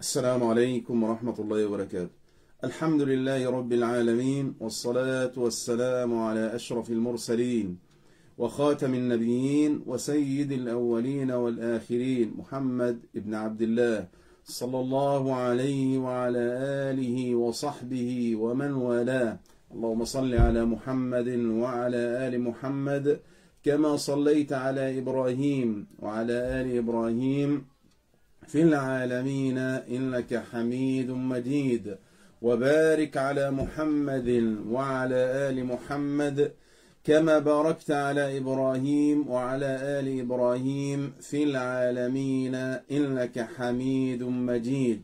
السلام عليكم ورحمة الله وبركاته. الحمد لله رب العالمين والصلاة والسلام على أشرف المرسلين وخاتم النبيين وسيد الأولين والآخرين محمد بن عبد الله صلى الله عليه وعلى آله وصحبه ومن والاه. اللهم صل على محمد وعلى آل محمد كما صليت على إبراهيم وعلى آل إبراهيم في العالمين إنك حميد مجيد. وبارك على محمد وعلى آل محمد كما باركت على إبراهيم وعلى آل إبراهيم في العالمين إنك حميد مجيد.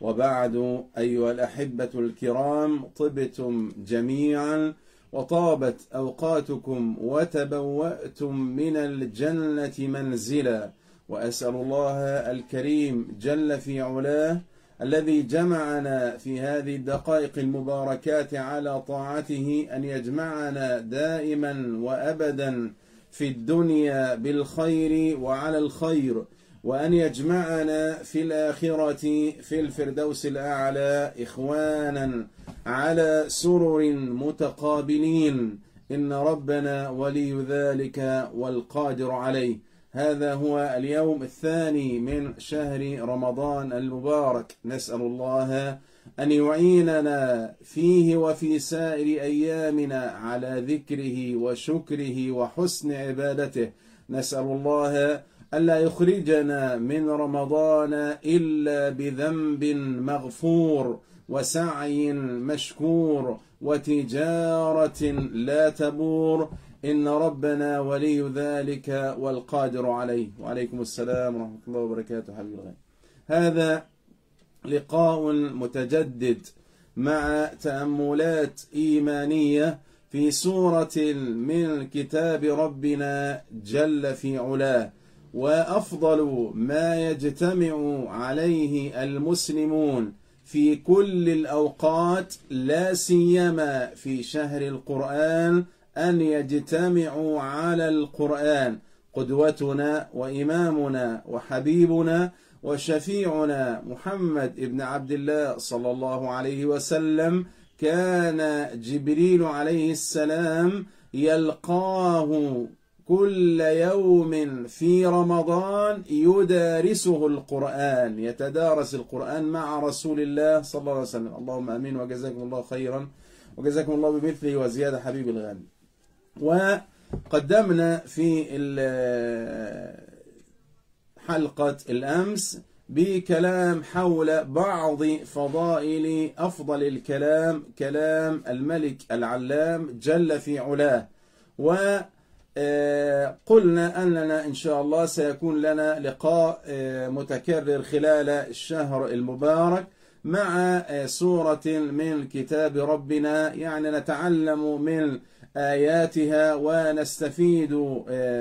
وبعد أيها الأحبة الكرام طبتم جميعا وطابت أوقاتكم وتبوأتم من الجنة منزلا. وأسأل الله الكريم جل في علاه الذي جمعنا في هذه الدقائق المباركات على طاعته أن يجمعنا دائما وأبدا في الدنيا بالخير وعلى الخير وأن يجمعنا في الآخرة في الفردوس الأعلى إخوانا على سرر متقابلين إن ربنا ولي ذلك والقادر عليه. هذا هو اليوم الثاني من شهر رمضان المبارك. نسأل الله أن يعيننا فيه وفي سائر أيامنا على ذكره وشكره وحسن عبادته. نسأل الله ألا يخرجنا من رمضان إلا بذنب مغفور وسعي مشكور وتجارة لا تبور. إن ربنا ولي ذلك والقادر عليه. وعليكم السلام ورحمة الله وبركاته. حبيب الغالي هذا لقاء متجدد مع تأملات إيمانية في سورة من كتاب ربنا جل في علاه. وأفضل ما يجتمع عليه المسلمون في كل الأوقات لا سيما في شهر القرآن أن يجتمعوا على القرآن. قدوتنا وإمامنا وحبيبنا وشفيعنا محمد ابن عبد الله صلى الله عليه وسلم كان جبريل عليه السلام يلقاه كل يوم في رمضان يدارسه القرآن يتدارس القرآن مع رسول الله صلى الله عليه وسلم. اللهم أمين. وجزاكم الله خيرا. وجزاكم الله بمثله وزيادة حبيب الغالي وقدمنا في حلقة الأمس بكلام حول بعض فضائل أفضل الكلام كلام الملك العلام جل في علاه. وقلنا أننا إن شاء الله سيكون لنا لقاء متكرر خلال الشهر المبارك مع سورة من كتاب ربنا. يعني نتعلم من آياتها ونستفيد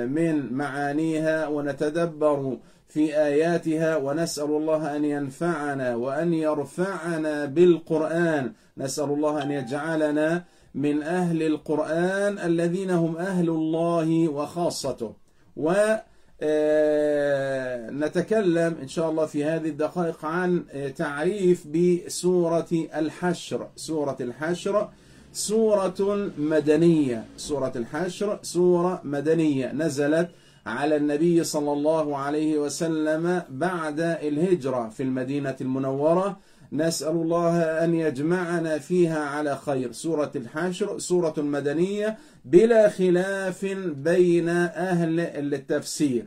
من معانيها ونتدبر في آياتها. ونسأل الله أن ينفعنا وأن يرفعنا بالقرآن. نسأل الله أن يجعلنا من أهل القرآن الذين هم أهل الله وخاصته. ونتكلم إن شاء الله في هذه الدقائق عن تعريف بسورة الحشر. سورة الحشر سورة مدنية. سورة الحشر سورة مدنية. نزلت على النبي صلى الله عليه وسلم بعد الهجرة في المدينة المنورة. نسأل الله أن يجمعنا فيها على خير. سورة الحشر سورة مدنية بلا خلاف بين أهل التفسير.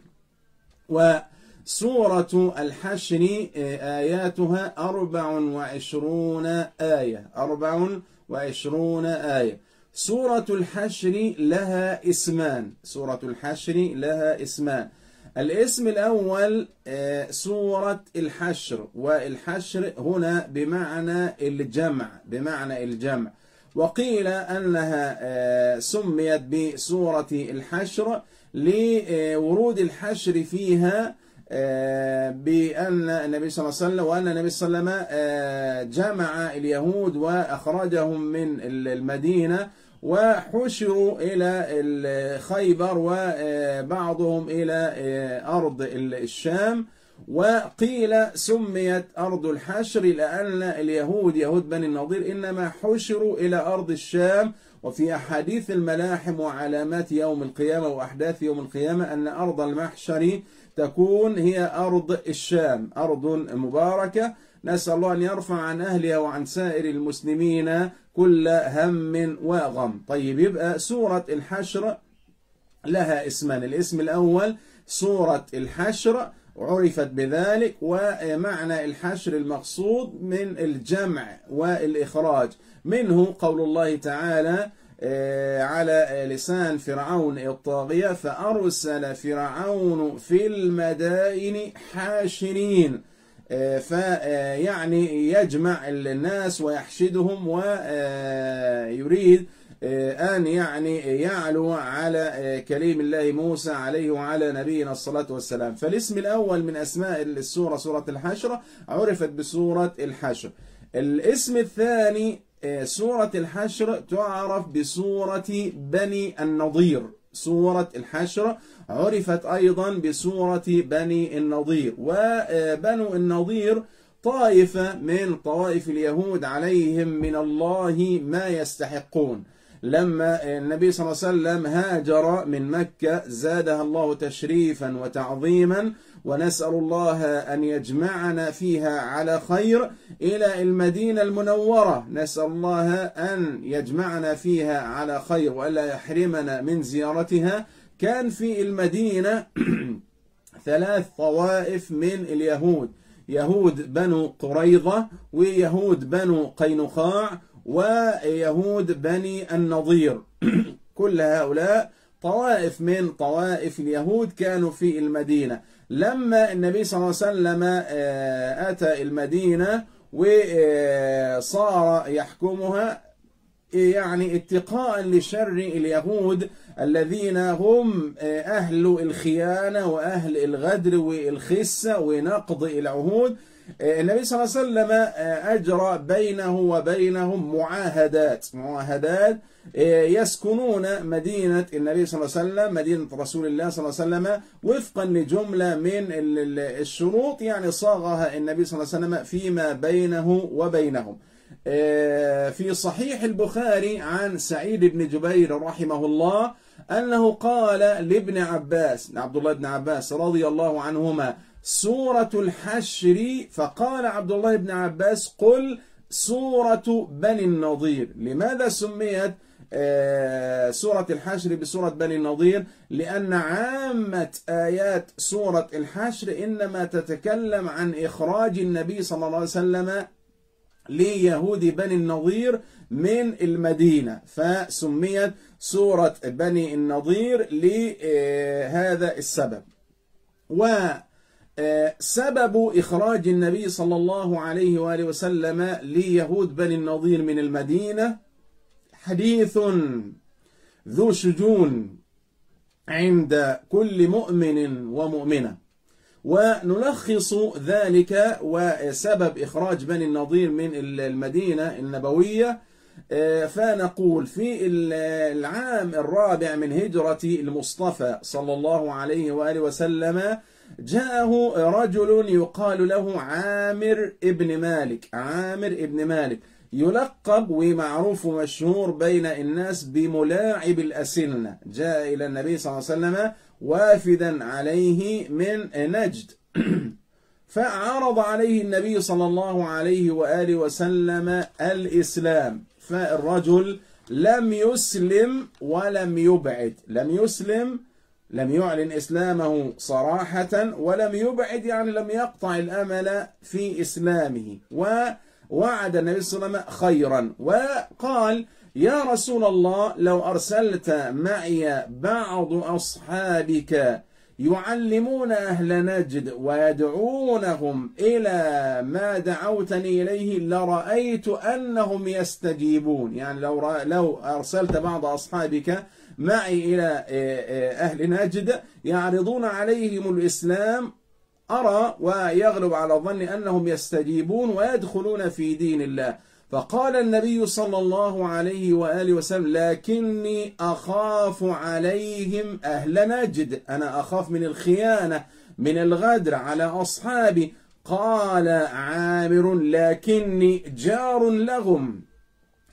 وسورة الحشر آياتها أربع وعشرون آية. أربع وعشرون آية. سورة الحشر لها اسمان. سورة الحشر لها اسمان. الاسم الأول سورة الحشر. والحشر هنا بمعنى الجمع بمعنى الجمع. وقيل أنها سميت بسورة الحشر لورود الحشر فيها بأن النبي صلى الله عليه وسلم وأن النبي صلى الله عليه وسلم جمع اليهود وأخرجهم من المدينة وحشروا إلى خيبر وبعضهم إلى أرض الشام وقيل سميت أرض الحشر لأن اليهود يهود بني النضير إنما حشروا إلى أرض الشام. وفي أحاديث الملاحم وعلامات يوم القيامة وأحداث يوم القيامة أن أرض المحشر تكون هي أرض الشام أرض مباركة. نسأل الله أن يرفع عن أهلها وعن سائر المسلمين كل هم وغم. طيب يبقى سورة الحشر لها اسمان. الاسم الأول سورة الحشر عرفت بذلك ومعنى الحشر المقصود من الجمع والإخراج. منه قول الله تعالى على لسان فرعون الطاغية فأرسل فرعون في المدائن حاشرين. فيعني يجمع الناس ويحشدهم ويريد أن يعني يعلو على كليم الله موسى عليه وعلى نبينا الصلاة والسلام. فالاسم الأول من أسماء السورة سورة الحشر عرفت بسورة الحشر. الاسم الثاني سورة الحشر تعرف بسورة بني النضير. سورة الحشر عرفت أيضا بسورة بني النضير وبنو النضير طائفة من طوائف اليهود عليهم من الله ما يستحقون. لما النبي صلى الله عليه وسلم هاجر من مكة زادها الله تشريفا وتعظيما ونسأل الله أن يجمعنا فيها على خير إلى المدينة المنورة. نسأل الله أن يجمعنا فيها على خير وألا يحرمنا من زيارتها. كان في المدينة ثلاث طوائف من اليهود. يهود بنو قريظة ويهود بنو قينقاع ويهود بني النضير. كل هؤلاء طوائف من طوائف اليهود كانوا في المدينة. لما النبي صلى الله عليه وسلم أتى المدينة وصار يحكمها يعني اتقاء لشر اليهود الذين هم أهل الخيانة وأهل الغدر والخسة ونقض العهود النبي صلى الله عليه وسلم أجرى بينه وبينهم معاهدات معاهدات يسكنون مدينة النبي صلى الله عليه وسلم مدينة رسول الله صلى الله عليه وسلم وفقا لجملة من الشروط يعني صاغها النبي صلى الله عليه وسلم فيما بينه وبينهم. في صحيح البخاري عن سعيد بن جبير رحمه الله أنه قال لابن عباس عبد الله بن عباس رضي الله عنهما سورة الحشر فقال عبد الله بن عباس قل سورة بني النضير. لماذا سميت سورة الحشر بسورة بني النضير؟ لأن عامة آيات سورة الحشر إنما تتكلم عن إخراج النبي صلى الله عليه وسلم ليهود بني النضير من المدينة. فسميت سورة بني النضير لهذا السبب. وسبب إخراج النبي صلى الله عليه وآله وسلم ليهود بني النضير من المدينة حديث ذو شجون عند كل مؤمن ومؤمنة. ونلخص ذلك وسبب إخراج بني النضير من المدينة النبوية. فنقول في العام الرابع من هجرة المصطفى صلى الله عليه وآله وسلم جاءه رجل يقال له عامر ابن مالك. عامر ابن مالك. يلقب ومعروف ومشهور بين الناس بملاعب الأسنة. جاء إلى النبي صلى الله عليه وسلم وافدا عليه من نجد. فعرض عليه النبي صلى الله عليه وآله وسلم الإسلام. فالرجل لم يسلم ولم يبعد. لم يسلم لم يعلن إسلامه صراحة ولم يبعد يعني لم يقطع الأمل في إسلامه. ووعد النبي صلى الله عليه وسلم خيرا. وقال يا رسول الله لو أرسلت معي بعض أصحابك يعلمون أهل نجد ويدعونهم إلى ما دعوتني إليه لرأيت أنهم يستجيبون. يعني لو لو أرسلت بعض أصحابك معي إلى أهل نجد يعرضون عليهم الإسلام أرى ويغلب على ظن أنهم يستجيبون ويدخلون في دين الله. فقال النبي صلى الله عليه وآله وسلم لكني أخاف عليهم أهل نجد أنا أخاف من الخيانة من الغدر على أصحابي. قال عامر لكني جار لهم.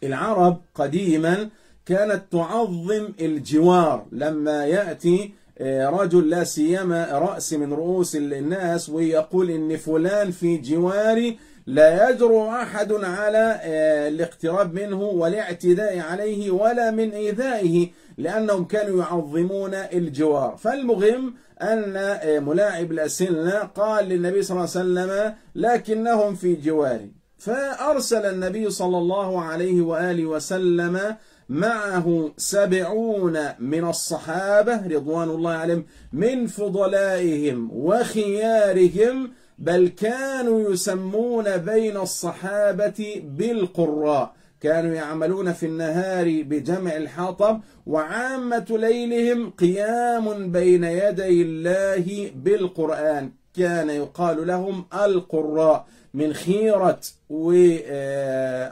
العرب قديما كانت تعظم الجوار لما يأتي رجل لا سيما رأس من رؤوس الناس ويقول إن فلان في جواري لا يجرؤ أحد على الاقتراب منه والاعتداء عليه ولا من إيذائه لأنهم كانوا يعظمون الجوار. فالمهم أن ملاعب الأسنة قال للنبي صلى الله عليه وسلم لكنهم في جواري. فأرسل النبي صلى الله عليه وآله وسلم معه سبعون من الصحابة رضوان الله عليهم من فضلائهم وخيارهم بل كانوا يسمون بين الصحابة بالقراء. كانوا يعملون في النهار بجمع الحطب وعامة ليلهم قيام بين يدي الله بالقرآن. كان يقال لهم القراء من خيرة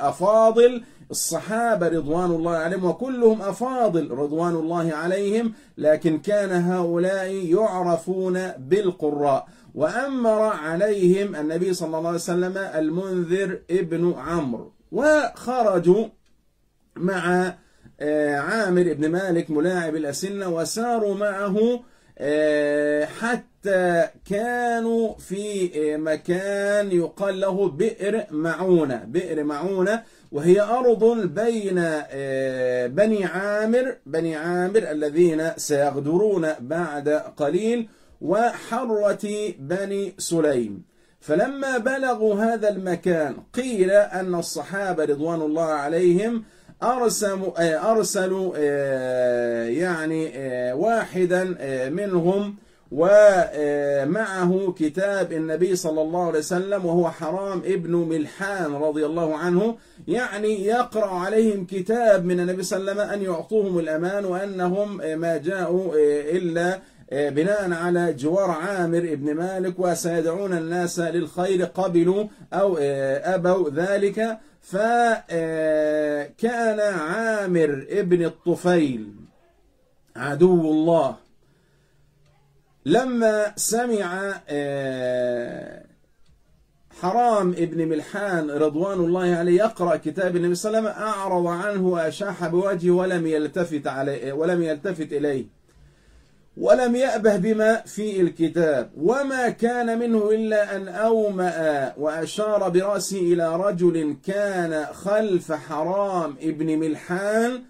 وأفاضل الصحابة رضوان الله عليهم وكلهم أفاضل رضوان الله عليهم لكن كان هؤلاء يعرفون بالقراء. وأمر عليهم النبي صلى الله عليه وسلم المنذر ابن عمرو. وخرجوا مع عامر بن مالك ملاعب الأسنة وساروا معه حتى كانوا في مكان يقال له بئر معونة. بئر معونة وهي أرض بين بني عامر بني عامر الذين سيغدرون بعد قليل وحرة بني سليم. فلما بلغوا هذا المكان قيل أن الصحابة رضوان الله عليهم أرسلوا, أرسلوا يعني واحدا منهم ومعه كتاب النبي صلى الله عليه وسلم وهو حرام ابن ملحان رضي الله عنه. يعني يقرأ عليهم كتاب من النبي صلى الله عليه وسلم أن يعطوهم الأمان وأنهم ما جاءوا إلا بناء على جوار عامر ابن مالك وسيدعون الناس للخير قبلوا أو أبوا ذلك. فكان عامر ابن الطفيل عدو الله. لما سمع حرام ابن ملحان رضوان الله عليه يقرأ كتاب النبي صلى الله عليه وسلم أعرض عنه وأشاح بوجهه ولم يلتفت عليه ولم يلتفت إليه. ولم يأبه بما في الكتاب. وما كان منه إلا أن أومأ وأشار برأسه إلى رجل كان خلف حرام ابن ملحان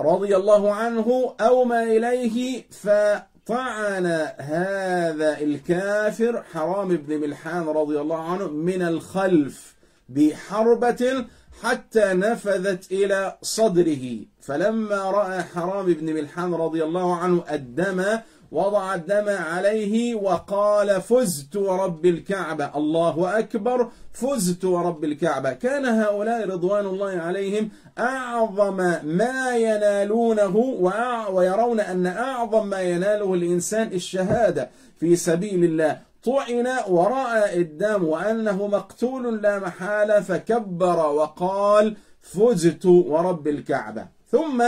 رضي الله عنه أومى إليه فطعن هذا الكافر حرام ابن ملحان رضي الله عنه من الخلف بحربة حتى نفذت إلى صدره. فلما رأى حرام بن ملحان رضي الله عنه الدم وضع الدم عليه وقال فزت ورب الكعبة. الله أكبر فزت ورب الكعبة. كان هؤلاء رضوان الله عليهم أعظم ما ينالونه ويرون أن أعظم ما يناله الإنسان الشهادة في سبيل الله. طعن ورأى الدم وأنه مقتول لا محالة فكبر وقال فزت ورب الكعبة. ثم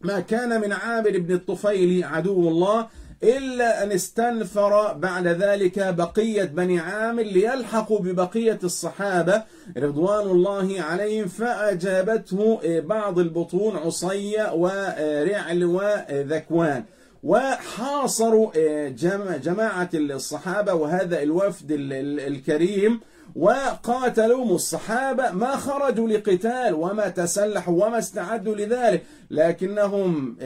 ما كان من عامر بن الطفيل عدو الله إلا أن استنفر بعد ذلك بقية بني عامر ليلحقوا ببقية الصحابة رضوان الله عليهم فأجابته بعض البطون عصية ورعل وذكوان. وحاصروا جماعة الصحابة وهذا الوفد الكريم وقاتلوا الصحابة ما خرجوا لقتال وما تسلحوا وما استعدوا لذلك لكنهم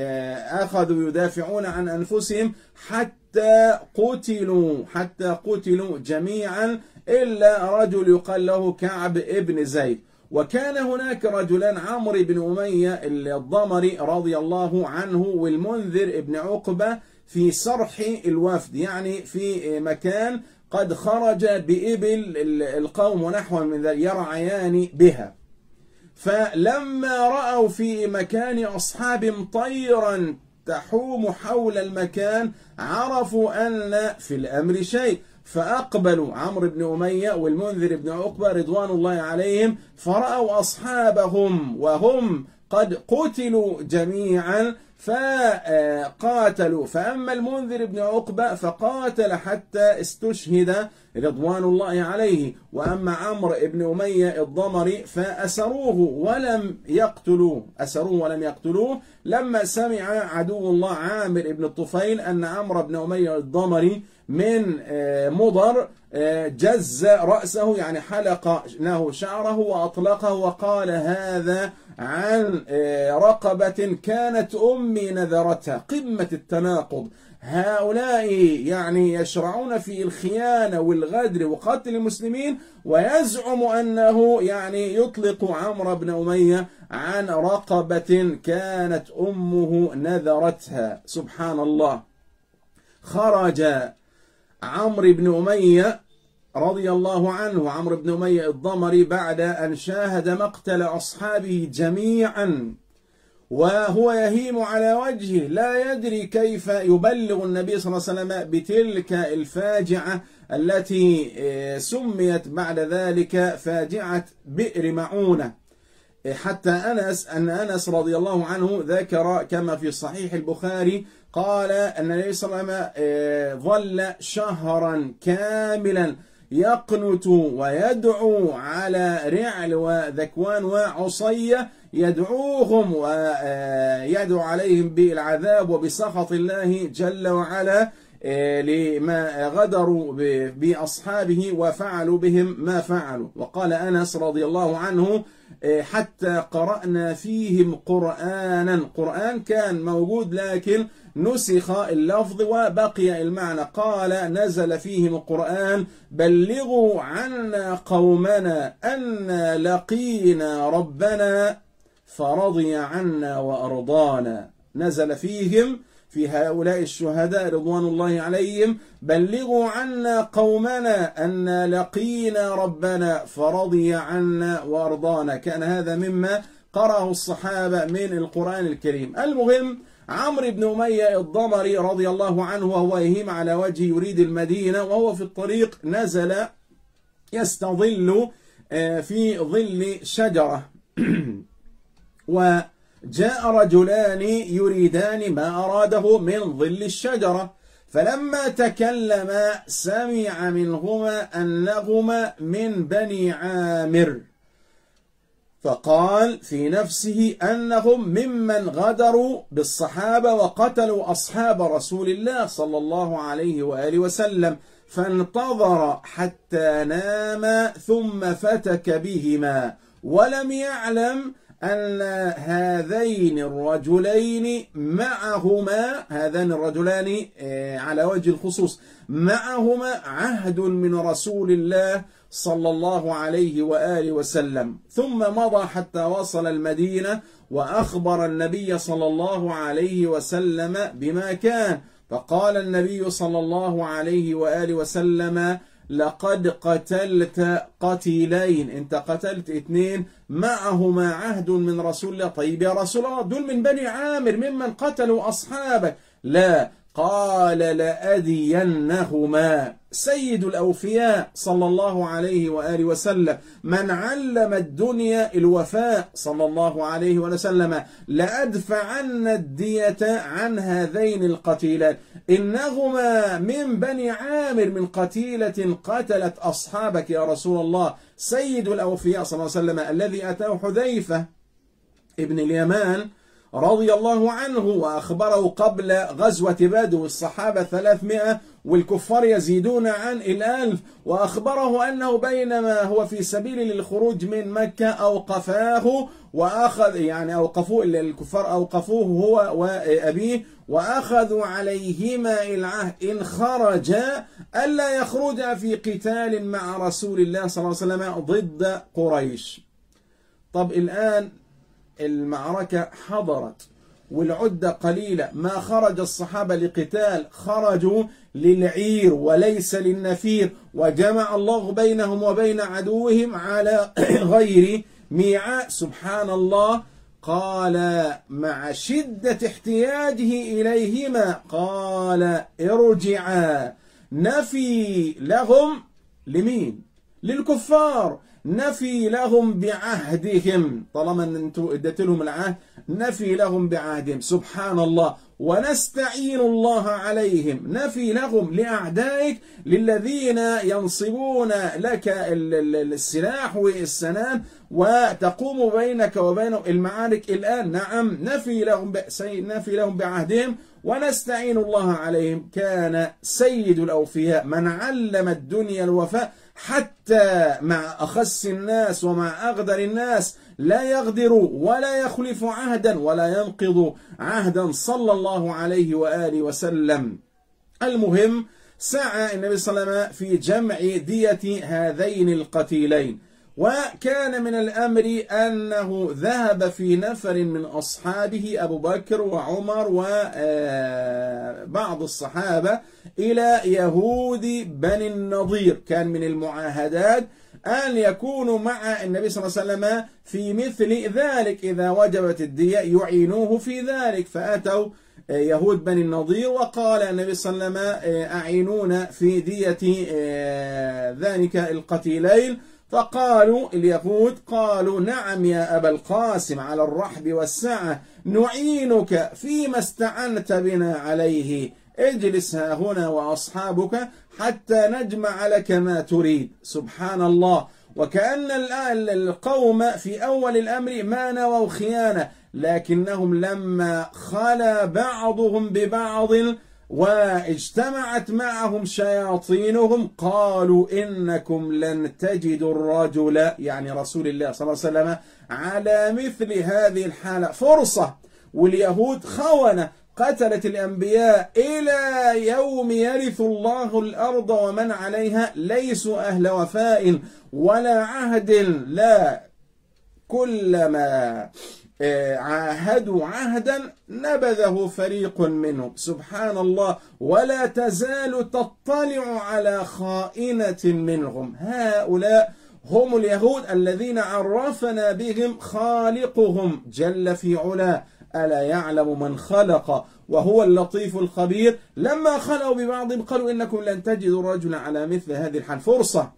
أخذوا يدافعون عن أنفسهم حتى قتلوا حتى قتلوا جميعا إلا رجل يقال له كعب ابن زيد. وكان هناك رجلان عمرو بن أمية الضمري رضي الله عنه والمنذر ابن عقبة في صرح الوفد يعني في مكان قد خرج بإبل القوم ونحو من ذلك يرعيان بها. فلما رأوا في مكان أصحاب طيرا تحوم حول المكان عرفوا أن في الأمر شيء. فأقبلوا عمرو بن أمية والمنذر بن عقبة رضوان الله عليهم فرأوا أصحابهم وهم قد قتلوا جميعا. فقاتلوا. فأما المنذر بن عقبة فقاتل حتى استشهد رضوان الله عليه. وأما عمرو بن أمية الضمري فأسروه ولم يقتلوه. أسروه ولم يقتلوه. لما سمع عدو الله عامر بن الطفيل أن عمرو بن أمية الضمري من آه، مضر آه، جز رأسه يعني حلق له شعره وأطلقه وقال هذا عن آه، رقبة كانت أمي نذرتها قمة التناقض. هؤلاء يعني يشرعون في الخيانة والغدر وقتل المسلمين ويزعم أنه يعني يطلق عمرو بن أمية عن رقبة كانت أمه نذرتها. سبحان الله. خرج عمرو بن أمية رضي الله عنه عمرو بن أمية الضمري بعد أن شاهد مقتل أصحابه جميعا وهو يهيم على وجهه لا يدري كيف يبلغ النبي صلى الله عليه وسلم بتلك الفاجعة التي آه، سميت بعد ذلك فاجعة بئر معونة. حتى أنس أن أنس رضي الله عنه ذكر كما في صحيح البخاري قال أن النبي صلى الله عليه وسلم آه، ظل شهرا كاملا يقنت ويدعو على رعل وذكوان وعصية يدعوهم ويدعو عليهم بالعذاب وبسخط الله جل وعلا آه، لما غدروا بأصحابه وفعلوا بهم ما فعلوا. وقال أنس رضي الله عنه آه، حتى قرأنا فيهم قرآنا. قرآن كان موجود لكن نسخ اللفظ وبقي المعنى. قال نزل فيهم القرآن بلغوا عنا قومنا أن لقينا ربنا فرضي عنا وأرضانا. نزل فيهم في هؤلاء الشهداء رضوان الله عليهم بلغوا عنا قومنا أن لقينا ربنا فرضي عنا وأرضانا. كان هذا مما قرأه الصحابة من القرآن الكريم. المهم عمرو بن أمية الضمري رضي الله عنه وهو يهيم على وجه يريد المدينة وهو في الطريق نزل يستظل آه، في ظل شجرة. وجاء رجلان يريدان ما أراده من ظل الشجرة فلما تكلم سمع منهما أنهما من بني عامر. فقال في نفسه أنهم ممن غدروا بالصحابة وقتلوا أصحاب رسول الله صلى الله عليه وآله وسلم فانتظر حتى نام ثم فتك بهما ولم يعلم أن هذين الرجلين معهما هذان الرجلان آه، على وجه الخصوص معهما عهد من رسول الله صلى الله عليه وآله وسلم. ثم مضى حتى وصل المدينة وأخبر النبي صلى الله عليه وسلم بما كان. فقال النبي صلى الله عليه وآله وسلم لقد قتلت قتيلين. انت قتلت اثنين معهما عهد من رسول الله. طيب يا رسول الله دول من بني عامر ممن قتلوا أصحابك. لا قال لأدينهما سيد الأوفياء صلى الله عليه وآله وسلم من علم الدنيا الوفاء صلى الله عليه وسلم لأدفعن الدية عن هذين القتيلات. إنهما من بني عامر من قتيلة قتلت أصحابك يا رسول الله. سيد الأوفياء صلى الله عليه وسلم الذي أتاه حذيفة ابن اليمان رضي الله عنه وأخبره قبل غزوة بدر الصحابة ثلاثمائة والكفار يزيدون عن الألف وأخبره أنه بينما هو في سبيل للخروج من مكة أوقفاه وأخذ يعني أوقفوه الكفار أوقفوه هو وأبيه وأخذوا عليهما العهد إن خرجا ألا يخرجا في قتال مع رسول الله صلى الله عليه وسلم ضد قريش. طب الآن المعركة حضرت والعدة قليلة. ما خرج الصحابة لقتال خرجوا للعير وليس للنفير وجمع الله بينهم وبين عدوهم على غير ميعاء سبحان الله قال مع شدة احتياجه إليهما قال ارجعا. نفي لهم لمين؟ للكفار. نفي لهم بعهدهم. طالما إن إديت لهم العهد نفي لهم بعهدهم. سبحان الله ونستعين الله عليهم. نفي لهم لأعدائك للذين ينصبون لك السلاح والسنان وتقوم بينك وبينهم المعارك الآن. نعم نفي لهم نفي لهم بعهدهم. ونستعين الله عليهم. كان سيد الأوفياء من علم الدنيا الوفاء. حتى مع أخس الناس ومع أغدر الناس لا يغدر ولا يخلف عهدا ولا ينقض عهدا صلى الله عليه وآله وسلم. المهم سعى النبي صلى الله عليه وسلم في جمع دية هذين القتيلين. وكان من الأمر أنه ذهب في نفر من أصحابه أبو بكر وعمر وبعض الصحابة إلى يهود بني النضير. كان من المعاهدات أن يكونوا مع النبي صلى الله عليه وسلم في مثل ذلك. إذا وجبت الدية يعينوه في ذلك. فأتوا يهود بني النضير وقال النبي صلى الله عليه وسلم أعينونا في دية ذلك القتيلين. فقالوا اليهود قالوا نعم يا أبا القاسم على الرحب والسعة نعينك فيما استعنت بنا عليه. اجلس ها هنا وأصحابك حتى نجمع لك ما تريد. سبحان الله. وكأن القوم في أول الأمر ما نووا خيانة لكنهم لما خلا بعضهم ببعض واجتمعت معهم شياطينهم قالوا إنكم لن تجدوا الرجل يعني رسول الله صلى الله عليه وسلم على مثل هذه الحالة. فرصة واليهود خونة قتلت الأنبياء إلى يوم يرث الله الأرض ومن عليها ليسوا أهل وفاء ولا عهد لا كلما عاهدوا عهدا نبذه فريق منهم. سبحان الله. ولا تزال تطلع على خائنة منهم. هؤلاء هم اليهود الذين عرفنا بهم خالقهم. جل في علاه. ألا يعلم من خلق. وهو اللطيف الخبير. لما خلوا ببعضهم قالوا إنكم لن تجدوا رجلا على مثل هذه الحال. فرصة.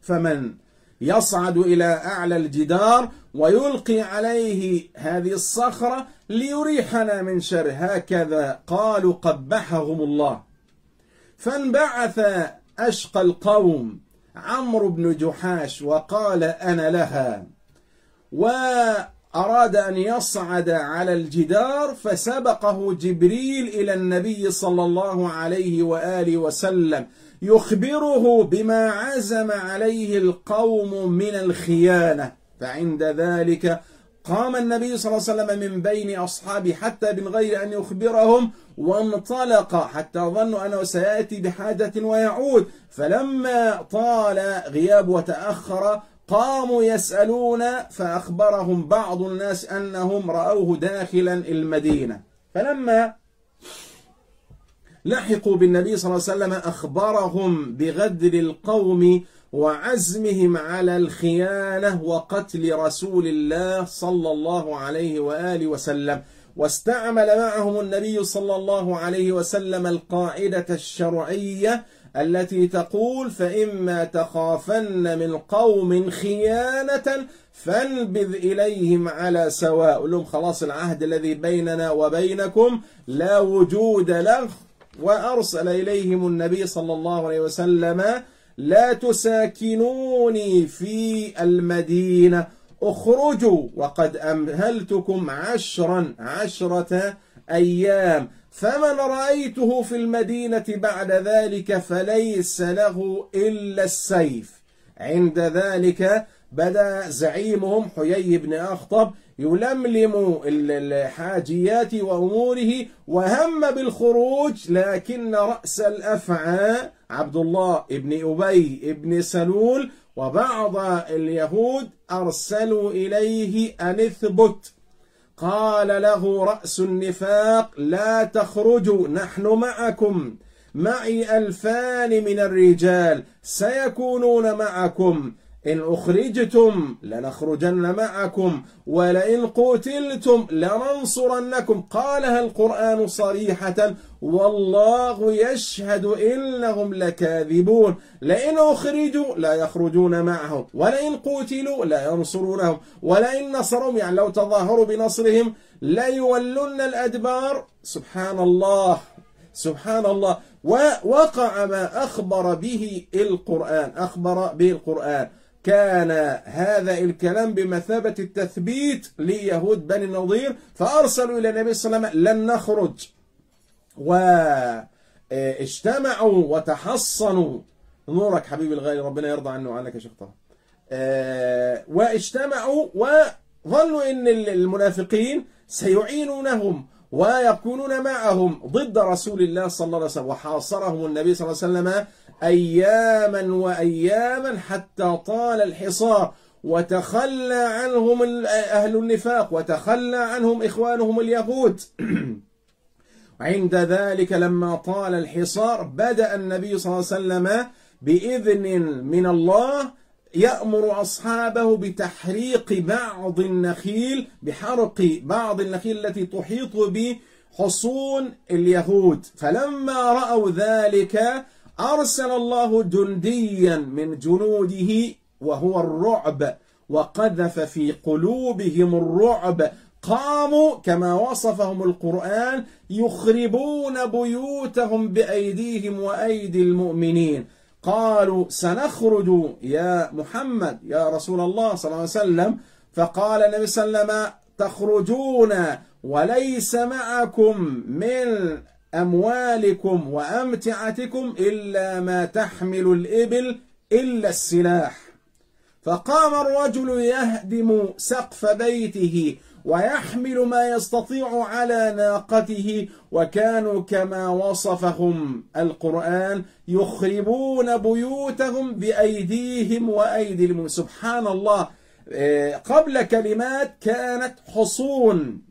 فمن يصعد إلى أعلى الجدار ويلقي عليه هذه الصخرة ليريحنا من شر. هكذا قالوا قبحهم الله. فانبعث أشقى القوم عمرو بن جحاش وقال أنا لها. وأراد أن يصعد على الجدار فسبقه جبريل إلى النبي صلى الله عليه وآله وسلم. يخبره بما عزم عليه القوم من الخيانة. فعند ذلك قام النبي صلى الله عليه وسلم من بين أصحابه حتى من غير أن يخبرهم وانطلق حتى ظنوا أنه سيأتي بحاجة ويعود. فلما طال غياب وتأخر قاموا يسألون فأخبرهم بعض الناس أنهم رأوه داخلا المدينة. فلما لحقوا بالنبي صلى الله عليه وسلم أخبرهم بغدر القوم وعزمهم على الخيانة وقتل رسول الله صلى الله عليه وآله وسلم. واستعمل معهم النبي صلى الله عليه وسلم القاعدة الشرعية التي تقول فإما تخافن من قوم خيانة فانبذ إليهم على سواء. لهم خلاص العهد الذي بيننا وبينكم لا وجود له. وأرسل إليهم النبي صلى الله عليه وسلم لا تساكنوني في المدينة. اخرجوا وقد أمهلتكم عشرا عشرة أيام. فمن رأيته في المدينة بعد ذلك فليس له إلا السيف. عند ذلك بدأ زعيمهم حيي بن أخطب يلملم الحاجيات وأموره وهم بالخروج لكن رأس الأفعى عبد الله بن أبي بن سلول وبعض اليهود أرسلوا إليه أن اثبت. قال له رأس النفاق لا تخرجوا نحن معكم. معي ألفان من الرجال سيكونون معكم. إن أخرجتم لنخرجن معكم ولئن قتلتم لننصرنكم. قالها القرآن صريحة؟ والله يشهد إنهم لكاذبون. لئن أخرجوا لا يخرجون معهم ولئن قتلوا لا ينصرونهم. ولئن نصرهم يعني لو تظاهروا بنصرهم لا يولون الأدبار. سبحان الله سبحان الله. ووقع ما أخبر به القرآن أخبر به القرآن. كان هذا الكلام بمثابة التثبيت ليهود بني النضير فأرسلوا إلى النبي صلى الله عليه وسلم لن نخرج. واجتمعوا وتحصنوا. نورك حبيبي الغالي ربنا يرضى عنه وعنك يا شيخ طه. واجتمعوا وظنوا إن المنافقين سيعينونهم. ويكونون معهم ضد رسول الله صلى الله عليه وسلم. وحاصرهم النبي صلى الله عليه وسلم أياما وأياما حتى طال الحصار. وتخلى عنهم أهل النفاق وتخلى عنهم إخوانهم اليهود. عند ذلك لما طال الحصار بدأ النبي صلى الله عليه وسلم بإذن من الله يأمر أصحابه بتحريق بعض النخيل بحرق بعض النخيل التي تحيط بحصون اليهود. فلما رأوا ذلك أرسل الله جنديا من جنوده وهو الرعب وقذف في قلوبهم الرعب. قاموا كما وصفهم القرآن يخربون بيوتهم بأيديهم وأيدي المؤمنين. قالوا سنخرج يا محمد يا رسول الله صلى الله عليه وسلم. فقال النبي صلى الله عليه وسلم تخرجون وليس معكم من أموالكم وأمتعتكم إلا ما تحمل الإبل إلا السلاح. فقام الرجل يهدم سقف بيته ويحمل ما يستطيع على ناقته وكانوا كما وصفهم القرآن يخربون بيوتهم بأيديهم وأيدي المؤمنين. سبحان الله. آه، قبل كلمات كانت حصون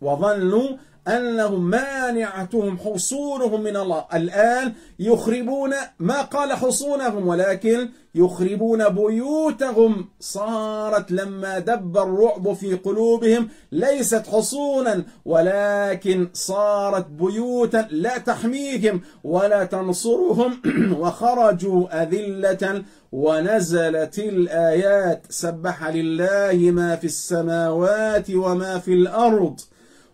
وظنوا أنهم مانعتهم حصونهم من الله. الآن يخربون ما قال حصونهم ولكن يخربون بيوتهم. صارت لما دب الرعب في قلوبهم ليست حصونا ولكن صارت بيوتا لا تحميهم ولا تنصرهم. وخرجوا أذلة ونزلت الآيات سبح لله ما في السماوات وما في الأرض.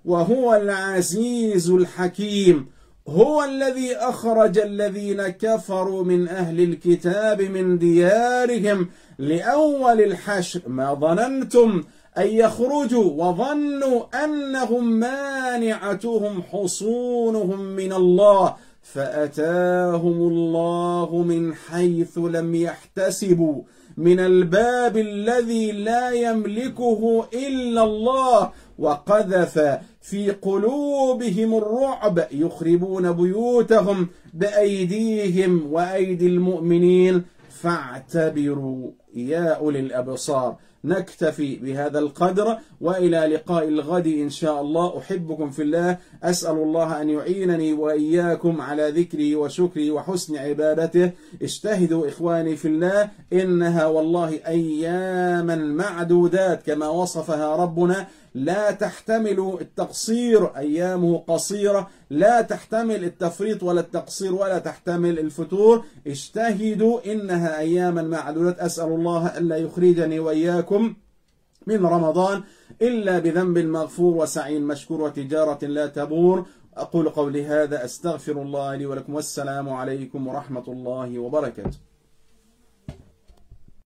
وهو العزيز الحكيم هو الذي أخرج الذين كفروا من أهل الكتاب من ديارهم لأول الحشر. ما ظننتم أن يخرجوا وظنوا أنهم مانعتهم حصونهم من الله فأتاهم الله من حيث لم يحتسبوا. من الباب الذي لا يملكه إلا الله وقذف في قلوبهم الرعب يخربون بيوتهم بأيديهم وأيدي المؤمنين. فاعتبروا يا أولي الأبصار نكتفي بهذا القدر وإلى لقاء الغد إن شاء الله. أحبكم في الله أسأل الله أن يعينني وإياكم على ذكري وشكري وحسن عبادته. اجتهدوا إخواني في الله إنها والله أياما معدودات كما وصفها ربنا. لا تحتمل التقصير أيامه قصيرة لا تحتمل التفريط ولا التقصير ولا تحتمل الفتور. اجتهدوا إنها أياما معدودة أسأل الله ألا يخرجني وإياكم من رمضان إلا بذنب مغفور وسعي مشكور وتجارة لا تبور. أقول قولي هذا أستغفر الله لي ولكم والسلام عليكم ورحمة الله وبركاته.